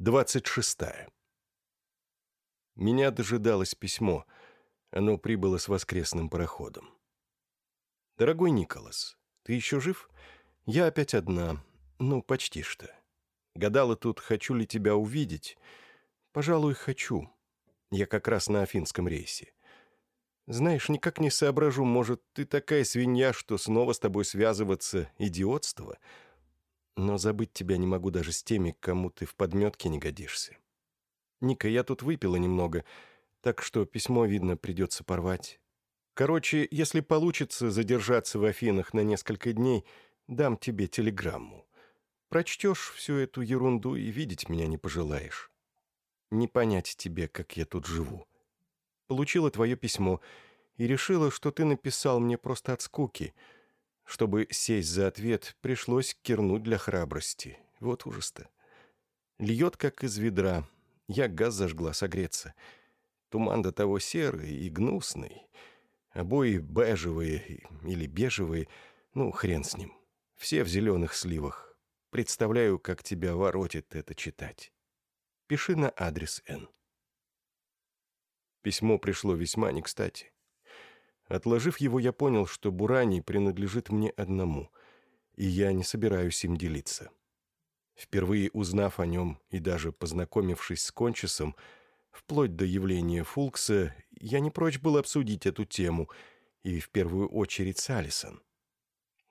26. Меня дожидалось письмо. Оно прибыло с воскресным пароходом. «Дорогой Николас, ты еще жив? Я опять одна. Ну, почти что. Гадала тут, хочу ли тебя увидеть. Пожалуй, хочу. Я как раз на афинском рейсе. Знаешь, никак не соображу, может, ты такая свинья, что снова с тобой связываться — идиотство. Но забыть тебя не могу даже с теми, кому ты в подметке не годишься. Ника, я тут выпила немного, так что письмо, видно, придется порвать. Короче, если получится задержаться в Афинах на несколько дней, дам тебе телеграмму. Прочтешь всю эту ерунду и видеть меня не пожелаешь. Не понять тебе, как я тут живу. Получила твое письмо и решила, что ты написал мне просто от скуки. Чтобы сесть за ответ, пришлось кирнуть для храбрости. Вот ужас-то. Льет, как из ведра. Я газ зажгла согреться. Туман до того серый и гнусный. Обои бежевые или бежевые. Ну, хрен с ним. Все в зеленых сливах. Представляю, как тебя воротит это читать. Пиши на адрес Н. Письмо пришло весьма не кстати. Отложив его, я понял, что Бурани принадлежит мне одному, и я не собираюсь им делиться. Впервые узнав о нем и даже познакомившись с Кончисом, вплоть до явления Фулкса, я не прочь был обсудить эту тему, и в первую очередь с Алисон.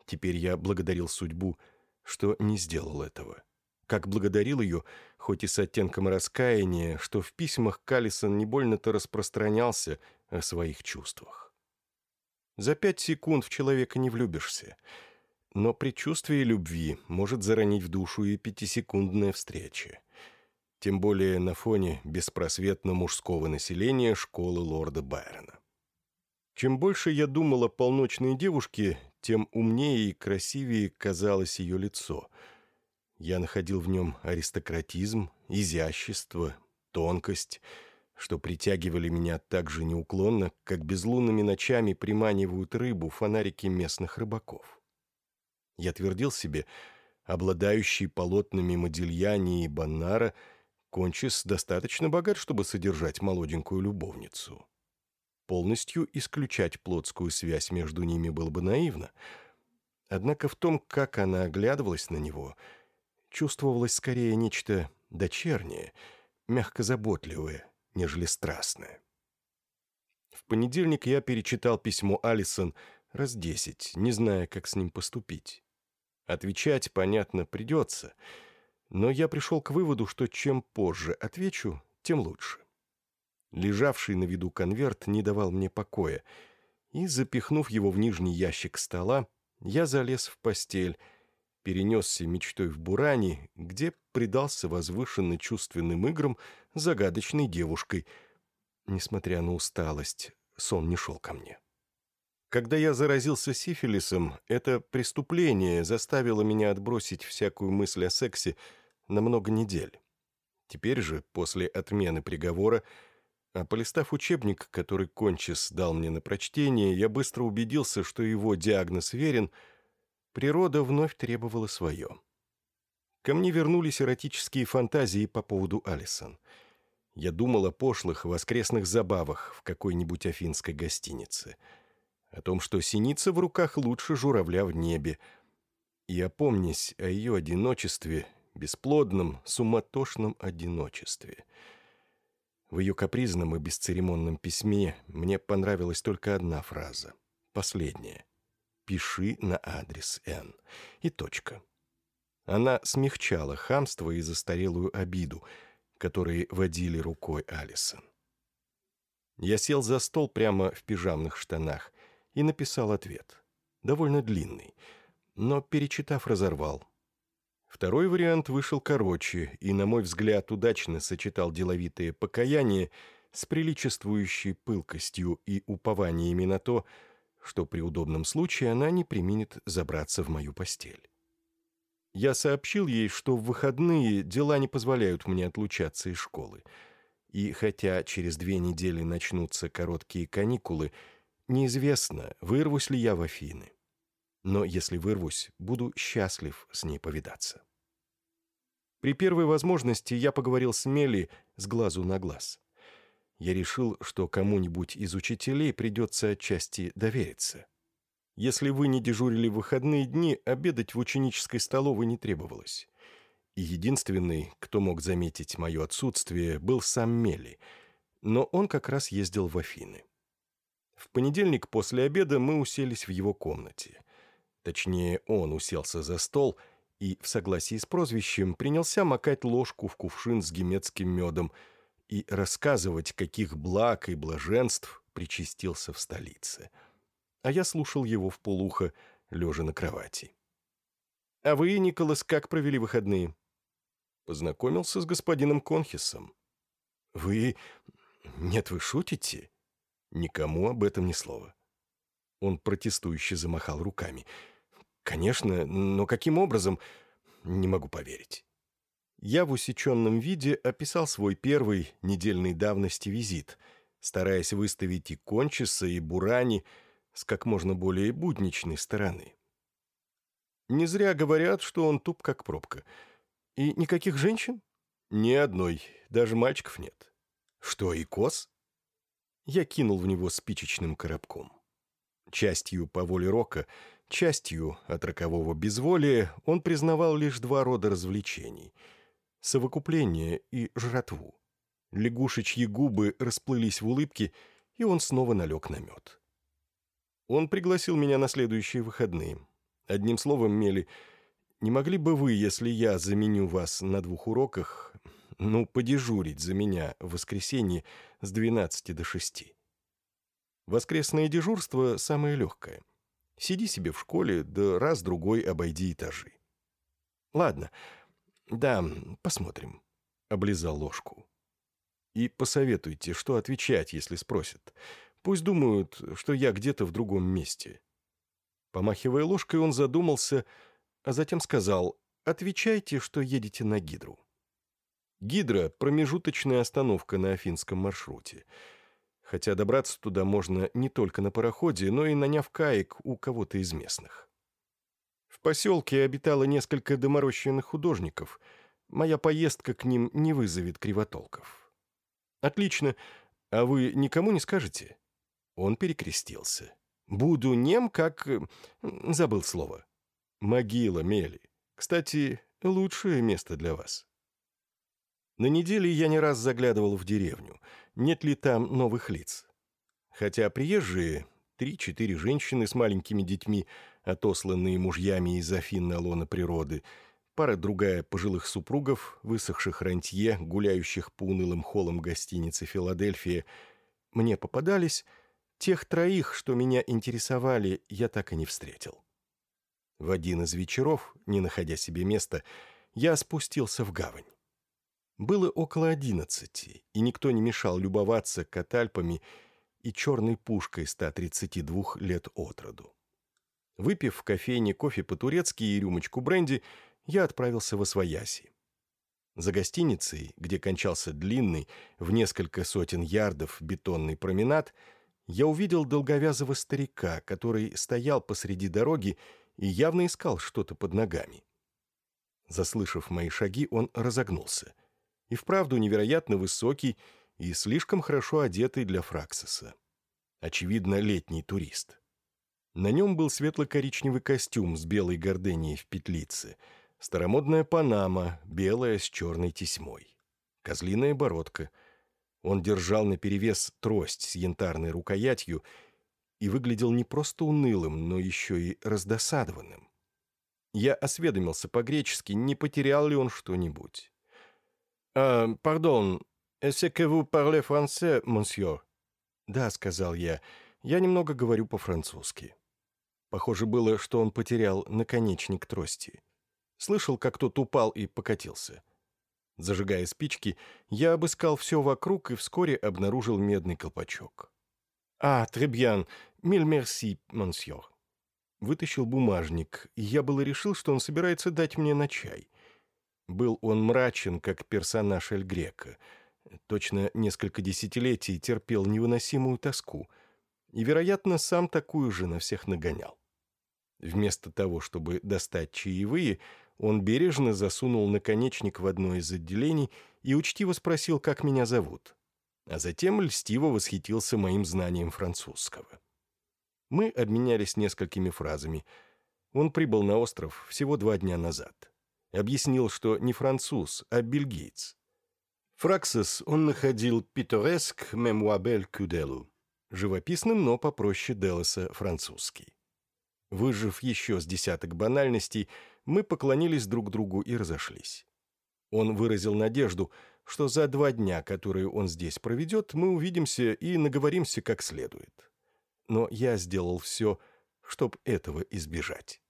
Теперь я благодарил судьбу, что не сделал этого. Как благодарил ее, хоть и с оттенком раскаяния, что в письмах Каллисон не больно-то распространялся о своих чувствах. За пять секунд в человека не влюбишься, но предчувствие любви может заронить в душу и пятисекундная встреча. Тем более на фоне беспросветно мужского населения школы лорда Байрона. Чем больше я думал о полночной девушке, тем умнее и красивее казалось ее лицо. Я находил в нем аристократизм, изящество, тонкость, что притягивали меня так же неуклонно, как безлунными ночами приманивают рыбу фонарики местных рыбаков. Я твердил себе, обладающий полотнами Модильяни и Баннара, Кончис достаточно богат, чтобы содержать молоденькую любовницу. Полностью исключать плотскую связь между ними было бы наивно. Однако в том, как она оглядывалась на него, чувствовалось скорее нечто дочернее, мягко заботливое, нежели страстное. В понедельник я перечитал письмо Алисон раз десять, не зная, как с ним поступить. Отвечать, понятно, придется, но я пришел к выводу, что чем позже отвечу, тем лучше. Лежавший на виду конверт не давал мне покоя, и, запихнув его в нижний ящик стола, я залез в постель, перенесся мечтой в Буране, где предался возвышенно чувственным играм загадочной девушкой. Несмотря на усталость, сон не шел ко мне. Когда я заразился сифилисом, это преступление заставило меня отбросить всякую мысль о сексе на много недель. Теперь же, после отмены приговора, а полистав учебник, который Кончис дал мне на прочтение, я быстро убедился, что его диагноз верен, природа вновь требовала свое. Ко мне вернулись эротические фантазии по поводу Алисон. Я думал о пошлых воскресных забавах в какой-нибудь афинской гостинице, о том, что синица в руках лучше журавля в небе, и опомнясь о ее одиночестве, бесплодном, суматошном одиночестве — в ее капризном и бесцеремонном письме мне понравилась только одна фраза. Последняя. «Пиши на адрес Н». И точка. Она смягчала хамство и застарелую обиду, которые водили рукой Алисон. Я сел за стол прямо в пижамных штанах и написал ответ. Довольно длинный, но, перечитав, разорвал. Второй вариант вышел короче и, на мой взгляд, удачно сочетал деловитое покаяние с приличествующей пылкостью и упованиями на то, что при удобном случае она не применит забраться в мою постель. Я сообщил ей, что в выходные дела не позволяют мне отлучаться из школы, и хотя через две недели начнутся короткие каникулы, неизвестно, вырвусь ли я в Афины но если вырвусь, буду счастлив с ней повидаться. При первой возможности я поговорил с Мели с глазу на глаз. Я решил, что кому-нибудь из учителей придется отчасти довериться. Если вы не дежурили в выходные дни, обедать в ученической столовой не требовалось. И единственный, кто мог заметить мое отсутствие, был сам Мели, но он как раз ездил в Афины. В понедельник после обеда мы уселись в его комнате. Точнее, он уселся за стол и, в согласии с прозвищем, принялся макать ложку в кувшин с гемецким медом и рассказывать, каких благ и блаженств причастился в столице. А я слушал его в полухо, лежа на кровати. «А вы, Николас, как провели выходные?» Познакомился с господином Конхисом. «Вы... Нет, вы шутите?» Никому об этом ни слова. Он протестующе замахал руками. «Конечно, но каким образом? Не могу поверить». Я в усеченном виде описал свой первый недельной давности визит, стараясь выставить и Кончиса, и Бурани с как можно более будничной стороны. Не зря говорят, что он туп как пробка. И никаких женщин? Ни одной, даже мальчиков нет. Что, и кос? Я кинул в него спичечным коробком. Частью по воле Рока, частью от рокового безволия он признавал лишь два рода развлечений — совокупление и жратву. Лягушечьи губы расплылись в улыбке, и он снова налег на мед. Он пригласил меня на следующие выходные. Одним словом, Мели, не могли бы вы, если я заменю вас на двух уроках, ну, подежурить за меня в воскресенье с 12 до 6. Воскресное дежурство самое легкое. Сиди себе в школе, да раз-другой обойди этажи. Ладно, да, посмотрим. Облизал ложку. И посоветуйте, что отвечать, если спросят. Пусть думают, что я где-то в другом месте. Помахивая ложкой, он задумался, а затем сказал, «Отвечайте, что едете на Гидру». Гидра – промежуточная остановка на афинском маршруте. Хотя добраться туда можно не только на пароходе, но и наняв каек у кого-то из местных. В поселке обитало несколько доморощенных художников. Моя поездка к ним не вызовет кривотолков. «Отлично. А вы никому не скажете?» Он перекрестился. «Буду нем, как...» Забыл слово. «Могила, Мели. Кстати, лучшее место для вас». На неделе я не раз заглядывал в деревню, нет ли там новых лиц. Хотя приезжие, три-четыре женщины с маленькими детьми, отосланные мужьями из Афин на лона природы, пара-другая пожилых супругов, высохших рантье, гуляющих по унылым холлам гостиницы «Филадельфия», мне попадались, тех троих, что меня интересовали, я так и не встретил. В один из вечеров, не находя себе места, я спустился в гавань. Было около одиннадцати, и никто не мешал любоваться катальпами и черной пушкой 132 лет от роду. Выпив в кофейне кофе по-турецки и рюмочку бренди, я отправился в Освояси. За гостиницей, где кончался длинный, в несколько сотен ярдов бетонный променад, я увидел долговязого старика, который стоял посреди дороги и явно искал что-то под ногами. Заслышав мои шаги, он разогнулся — и вправду невероятно высокий и слишком хорошо одетый для Фраксиса. Очевидно, летний турист. На нем был светло-коричневый костюм с белой горденией в петлице, старомодная панама, белая с черной тесьмой, козлиная бородка. Он держал наперевес трость с янтарной рукоятью и выглядел не просто унылым, но еще и раздосадованным. Я осведомился по-гречески, не потерял ли он что-нибудь. «Euh, пардон, est-ce que vous parlez français, monsieur?» «Да», — сказал я, — «я немного говорю по-французски». Похоже было, что он потерял наконечник трости. Слышал, как тот упал и покатился. Зажигая спички, я обыскал все вокруг и вскоре обнаружил медный колпачок. «А, требьян, миль мерси, монсьор». Вытащил бумажник, и я было решил, что он собирается дать мне на чай — был он мрачен, как персонаж Эль Грека. Точно несколько десятилетий терпел невыносимую тоску. И, вероятно, сам такую же на всех нагонял. Вместо того, чтобы достать чаевые, Он бережно засунул наконечник в одно из отделений и учтиво спросил, как меня зовут. А затем льстиво восхитился моим знанием французского. Мы обменялись несколькими фразами. Он прибыл на остров всего два дня назад. Объяснил, что не француз, а бельгиец. Фраксис он находил «питореск мемуабель кюделу» живописным, но попроще Делоса французский. Выжив еще с десяток банальностей, мы поклонились друг другу и разошлись. Он выразил надежду, что за два дня, которые он здесь проведет, мы увидимся и наговоримся как следует. Но я сделал все, чтобы этого избежать.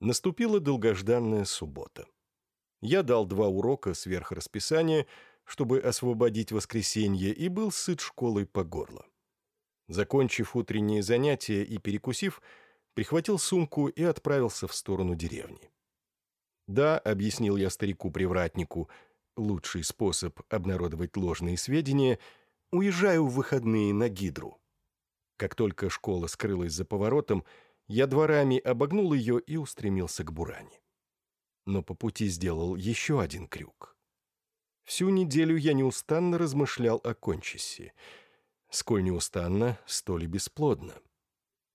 Наступила долгожданная суббота. Я дал два урока сверх расписания, чтобы освободить воскресенье, и был сыт школой по горло. Закончив утренние занятия и перекусив, прихватил сумку и отправился в сторону деревни. «Да», — объяснил я старику-привратнику, — «лучший способ обнародовать ложные сведения — уезжаю в выходные на Гидру». Как только школа скрылась за поворотом, я дворами обогнул ее и устремился к Буране. Но по пути сделал еще один крюк. Всю неделю я неустанно размышлял о кончисе. Сколь неустанно, столь и бесплодно.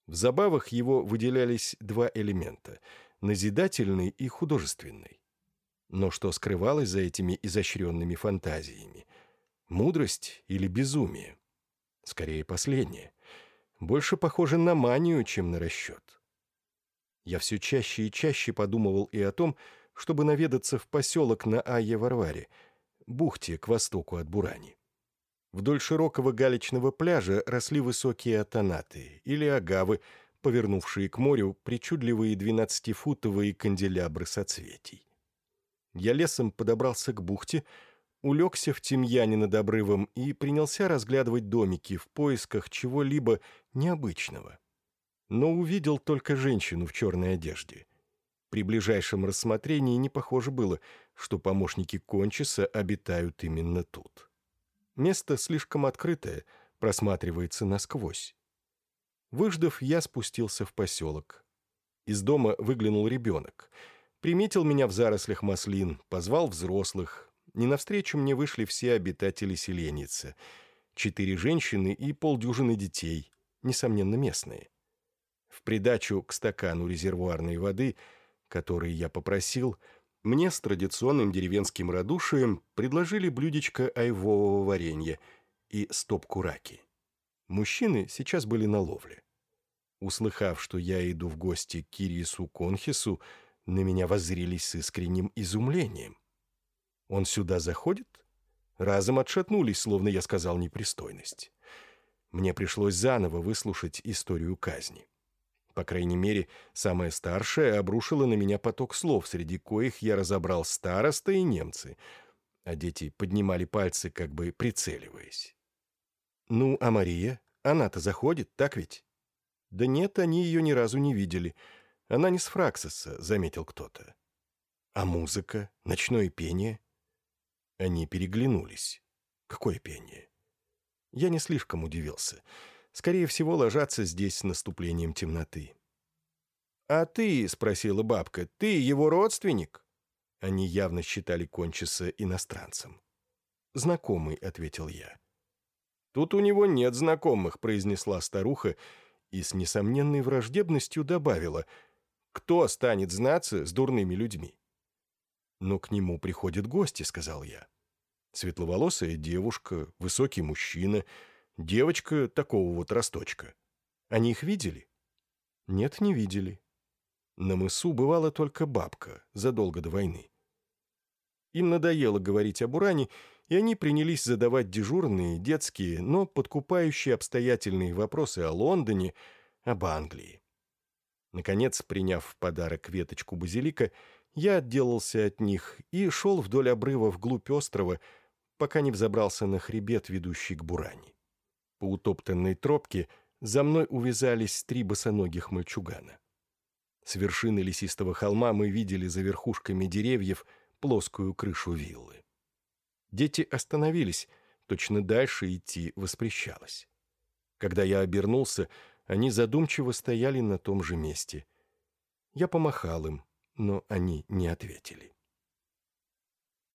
В забавах его выделялись два элемента – назидательный и художественный. Но что скрывалось за этими изощренными фантазиями? Мудрость или безумие? Скорее, последнее. Больше похоже на манию, чем на расчет. Я все чаще и чаще подумывал и о том, чтобы наведаться в поселок на Айе-Варваре, бухте к востоку от Бурани. Вдоль широкого галечного пляжа росли высокие атонаты или агавы, повернувшие к морю причудливые двенадцатифутовые канделябры соцветий. Я лесом подобрался к бухте, улегся в тимьяне над обрывом и принялся разглядывать домики в поисках чего-либо необычного. Но увидел только женщину в черной одежде. При ближайшем рассмотрении не похоже было, что помощники Кончиса обитают именно тут. Место слишком открытое, просматривается насквозь. Выждав, я спустился в поселок. Из дома выглянул ребенок. Приметил меня в зарослях маслин, позвал взрослых. Не навстречу мне вышли все обитатели селеницы. Четыре женщины и полдюжины детей, несомненно, местные. В придачу к стакану резервуарной воды, который я попросил, мне с традиционным деревенским радушием предложили блюдечко айвового варенья и стопку раки. Мужчины сейчас были на ловле. Услыхав, что я иду в гости к Кирису Конхису, на меня воззрились с искренним изумлением. «Он сюда заходит?» Разом отшатнулись, словно я сказал непристойность. Мне пришлось заново выслушать историю казни. По крайней мере, самая старшая обрушила на меня поток слов, среди коих я разобрал староста и немцы, а дети поднимали пальцы, как бы прицеливаясь. «Ну, а Мария? Она-то заходит, так ведь?» «Да нет, они ее ни разу не видели. Она не с Фраксоса», — заметил кто-то. «А музыка? Ночное пение?» Они переглянулись. «Какое пение?» Я не слишком удивился — скорее всего, ложатся здесь с наступлением темноты. «А ты, — спросила бабка, — ты его родственник?» Они явно считали Кончиса иностранцем. «Знакомый», — ответил я. «Тут у него нет знакомых», — произнесла старуха и с несомненной враждебностью добавила. «Кто станет знаться с дурными людьми?» «Но к нему приходят гости», — сказал я. «Светловолосая девушка, высокий мужчина — Девочка такого вот росточка. Они их видели? Нет, не видели. На мысу бывала только бабка, задолго до войны. Им надоело говорить об уране, и они принялись задавать дежурные, детские, но подкупающие обстоятельные вопросы о Лондоне, об Англии. Наконец, приняв в подарок веточку базилика, я отделался от них и шел вдоль обрыва вглубь острова, пока не взобрался на хребет, ведущий к Буране. По утоптанной тропке за мной увязались три босоногих мальчугана. С вершины лесистого холма мы видели за верхушками деревьев плоскую крышу виллы. Дети остановились, точно дальше идти воспрещалось. Когда я обернулся, они задумчиво стояли на том же месте. Я помахал им. но они не ответили.